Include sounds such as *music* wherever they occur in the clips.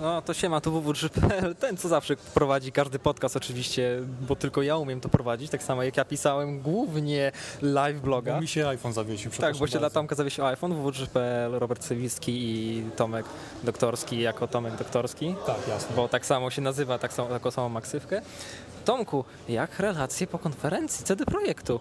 No to siema, tu www.pl, ten co zawsze prowadzi każdy podcast oczywiście, bo tylko ja umiem to prowadzić, tak samo jak ja pisałem głównie live bloga. Bo mi się iPhone zawiesił, Tak, bo się dla Tomka zawiesił iPhone, www.pl, Robert Sewicki i Tomek Doktorski jako Tomek Doktorski, Tak, jasne. bo tak samo się nazywa, tak samo, taką samą maksywkę. Tomku, jak relacje po konferencji CD Projektu?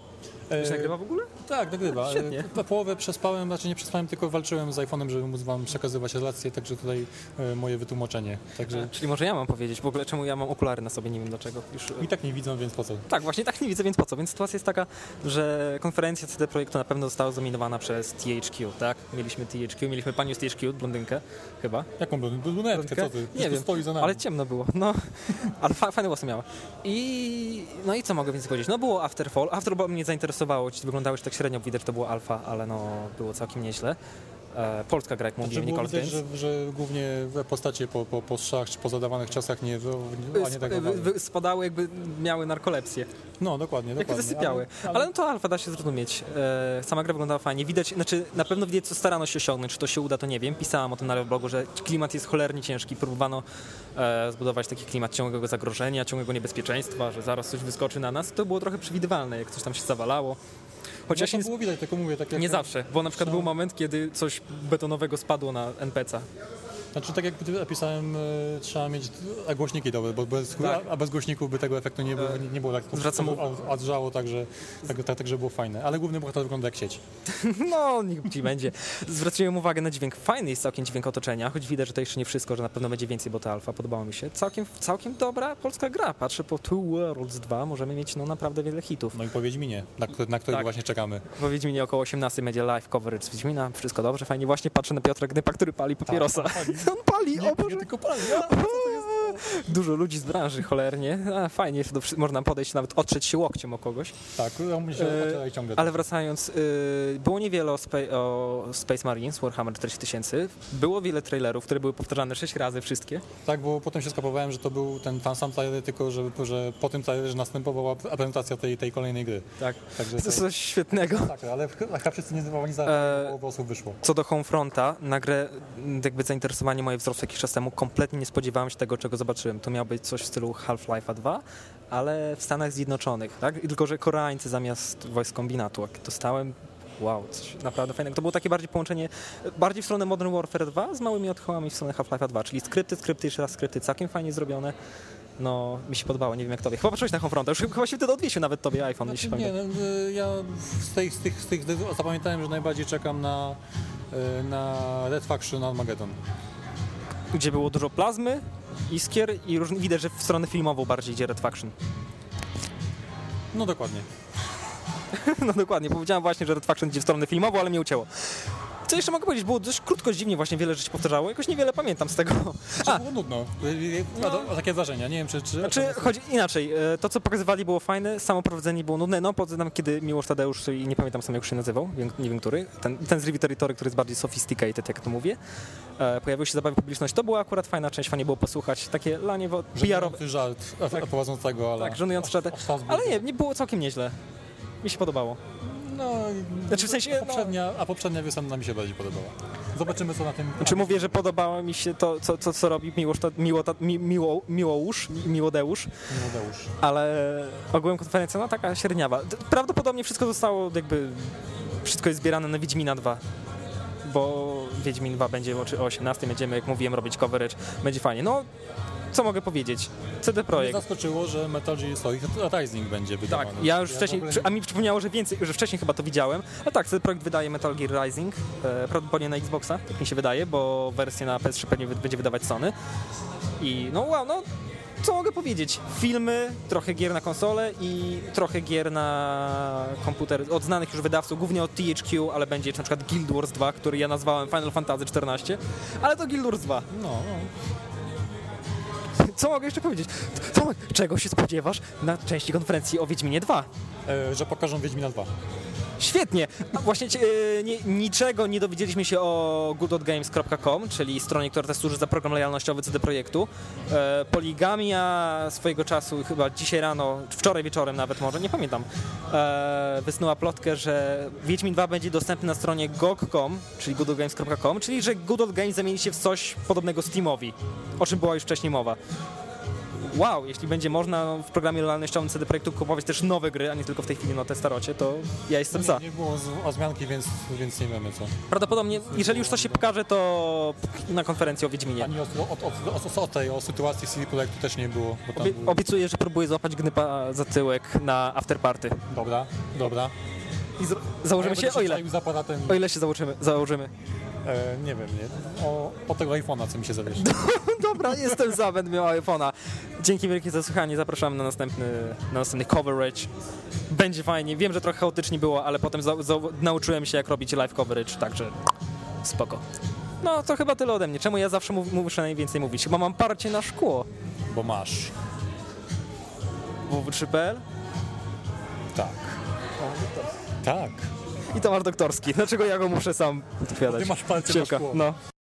Już E, nagrywa w ogóle? Tak, nagrywa. Świetnie. E, Połowę przespałem, znaczy nie przespałem, tylko walczyłem z iPhone'em, żeby móc wam przekazywać relacje, także tutaj e, moje wytłumaczenie. Także Czyli może ja mam powiedzieć, w ogóle czemu ja mam okulary na sobie, nie wiem dlaczego. Już, i tak nie widzą, więc po co? Tak, właśnie tak nie widzę, więc po co? Więc sytuacja jest taka, że konferencja CD Projektu na pewno została zdominowana przez THQ, tak? Mieliśmy THQ, mieliśmy panią z THQ, blondynkę chyba. Jaką brunetkę? Brunetkę, co ty? Nie tu wiem, ale ciemno było, no. *laughs* Ale fa fajne włosy miała. I no i co mogę więcej powiedzieć? No było Afterfall. Afterfall mnie zainteresowało, ci wyglądały już tak średnio, widać, że to było alfa, ale no było całkiem nieźle. E, polska gra, jak Znaczy mówiłem, Nicole widać, że, że głównie postacie po, po, po strzach czy po zadawanych czasach nie, a nie tak spadały jakby miały narkolepsję. No, dokładnie, Jak dokładnie. zasypiały. Ale, ale, no to alfa da się zrozumieć. E, sama gra wyglądała fajnie. Widać, znaczy na pewno widać, co starano się osiągnąć. Czy to się uda, to nie wiem. Pisałam o tym na blogu, że klimat jest cholernie ciężki. Próbowano e, zbudować taki klimat ciągłego zagrożenia, ciągłego niebezpieczeństwa, że zaraz coś wyskoczy na nas. To było trochę przewidywalne, jak coś tam się zawalało. Chociaż no, nie, to było widać, tylko mówię, tak nie zawsze, bo na przykład No. był moment, kiedy coś betonowego spadło na NPC-a. Znaczy tak jak napisałem, e, trzeba mieć a głośniki dobre, bo bez, Tak. a, a bez głośników by tego efektu nie, było- E, nie, nie było tak, zwracam a, a drżało tak, tak, tak, tak, że było fajne. Ale główny bohater wygląda jak sieć. *laughs* No, niech ci będzie. Zwróciłem uwagę na dźwięk. Fajny jest całkiem dźwięk otoczenia, choć widać, że to jeszcze nie wszystko, że na pewno będzie więcej, bo to alfa podobało mi się. Całkiem, całkiem dobra polska gra. Patrzę po Two Worlds 2, możemy mieć no naprawdę wiele hitów. No i po Wiedźminie, na, na którego Tak. właśnie czekamy. Po Wiedźminie około 18 będzie live coverage z Wiedźmina, wszystko dobrze, fajnie. Właśnie patrzę na Piotra Gnypa, który pali papierosa. Tak, pali. On pali, o Boże. tylko pali, ja? Dużo ludzi z branży, cholernie. A, fajnie, do, można podejść, nawet otrzeć się łokciem o kogoś. Tak, ja mu się E, ciągle. Ale wracając, y, było niewiele o, spa- o Space Marines, Warhammer 40 tysięcy. Było wiele trailerów, które były powtarzane 6 razy wszystkie. Tak, bo potem się skapowałem, że to był ten, ten sam trailer, tylko że, że po tym trailerze następowała prezentacja tej, tej kolejnej gry. Tak. Także To jest coś świetnego. tak, ale chyba wszyscy nie zdawali za E, połowę osób wyszło. Co do Homefronta, na grę jakby zainteresowanie moje wzrosło jakiś czas temu. Kompletnie nie spodziewałem się tego, czego zobaczyłem. To miał być coś w stylu Half-Life'a 2, ale w Stanach Zjednoczonych, tak? I Tylko, że Koreańcy zamiast wojsk kombinatu. Jak dostałem, wow, coś naprawdę fajnego. To było takie bardziej połączenie, bardziej w stronę Modern Warfare 2 z małymi odchłami w stronę Half-Life'a 2, czyli skrypty, skrypty, jeszcze raz skrypty, całkiem fajnie zrobione. No, mi się podobało, nie wiem jak tobie. Chyba patrzyłeś na Homefronta, już chyba się wtedy odwiesił nawet tobie iPhone, Znaczy, nie, no, y, ja z tych, z, tych, z tych zapamiętałem, że najbardziej czekam na, y, na Red Faction Armageddon. Gdzie było dużo plazmy, iskier i różni, widać, że w stronę filmową bardziej idzie Red Faction. No dokładnie. *laughs* No dokładnie, powiedziałem właśnie, że Red Faction idzie w stronę filmową, ale mnie ucięło. Co jeszcze mogę powiedzieć? Było dość krótko, dziwnie właśnie wiele rzeczy powtarzało. Jakoś niewiele pamiętam z tego. Znaczy, A, było nudno. Y, y, No. A, a takie wrażenia, nie wiem czy... czy znaczy, czy- chodzi inaczej. To, co pokazywali, było fajne, samo prowadzenie było nudne. No, poza tym, kiedy Miłosz Tadeusz, i nie pamiętam sam jak się nazywał, nie wiem który, ten, ten z Rivi Territory, który jest bardziej sophisticated, jak to mówię, e, pojawił się zabawy publiczność. To była akurat fajna część, fajnie było posłuchać. Takie lanie PR-owe. Żart Tak. prowadzącego, ale... Tak, żenujący żart. Ale nie, nie było całkiem nieźle. Mi się podobało. No, Znaczy, w sensie, A no- poprzednia, a poprzednia wiosenna mi się bardziej podobała. Zobaczymy co na tym... Znaczy mówię, że podobało mi się to, co, co, co robi Miłosz, ta, miło, ta, mi, miło, Miłołusz, Miłodeusz, Młodeusz. ale ogółem konferencja, no taka średniawa. Prawdopodobnie wszystko zostało jakby, wszystko jest zbierane na Wiedźmina 2, bo Wiedźmin 2 będzie o o 18, będziemy, jak mówiłem, robić coverage, będzie fajnie. No, co mogę powiedzieć? CD Mnie Projekt. zaskoczyło, że Metal Gear Solid Rising będzie Tak, wydawany. ja już wcześniej, ogóle przy- a mi przypomniało, że więcej, że wcześniej chyba to widziałem. A tak, CD Projekt wydaje Metal Gear Rising, e, prawdopodobnie na Xboxa, tak mi się wydaje, bo wersję na PS3 pewnie będzie wydawać Sony. I no wow, no co mogę powiedzieć? Filmy, trochę gier na konsolę i trochę gier na komputer od znanych już wydawców, głównie od THQ, ale będzie na przykład Guild Wars 2, który ja nazwałem Final Fantasy XIV, ale to Guild Wars 2. No, no. Co mogę jeszcze powiedzieć? Tomek, czego się spodziewasz na części konferencji o Wiedźminie 2? E, że pokażą Wiedźmina 2. Świetnie. A właśnie e, nie, niczego nie dowiedzieliśmy się o goodotgames.com, czyli stronie, która też służy za program lojalnościowy CD Projektu. E, Poligamia swojego czasu, chyba dzisiaj rano, wczoraj wieczorem nawet może, nie pamiętam, e, wysnuła plotkę, że Wiedźmin 2 będzie dostępny na stronie gog.com, czyli goodotgames.com, czyli że Good Old Games zamieni się w coś podobnego Steamowi, o czym była już wcześniej mowa. Wow, jeśli będzie można w programie lojalnościowym CD Projektu kupować też nowe gry, a nie tylko w tej chwili na te starocie, to ja jestem za. Nie, nie było zmianki, więc, więc nie wiemy co. Prawdopodobnie, jeżeli już coś się pokaże, to na konferencji o Wiedźminie. Ani o, o, o, o, tej, o sytuacji CD Projektu też nie było. Bo tam Obie, były... obiecuję, że próbuję złapać gnypa za tyłek na afterparty. Dobra, dobra. I założymy Ja się, o ile, za aparatem, o ile się założymy. założymy. E, nie wiem, nie, o, o tego iPhone'a, co mi się zawiesi. *laughs* Dobra, jestem za, będę miał iPhone'a. Dzięki wielkie za słuchanie, zapraszamy na następny, na następny coverage. Będzie fajnie, wiem, że trochę chaotycznie było, ale potem za, za, nauczyłem się, jak robić live coverage, także spoko. No, to chyba tyle ode mnie. Czemu ja zawsze mów, muszę najwięcej mówić? Chyba mam parcie na szkło. Bo masz. ww3.pl Tak. Tak. I Tomasz Doktorski. Dlaczego ja go muszę sam odpowiadać? Ty masz palce na szkło. No.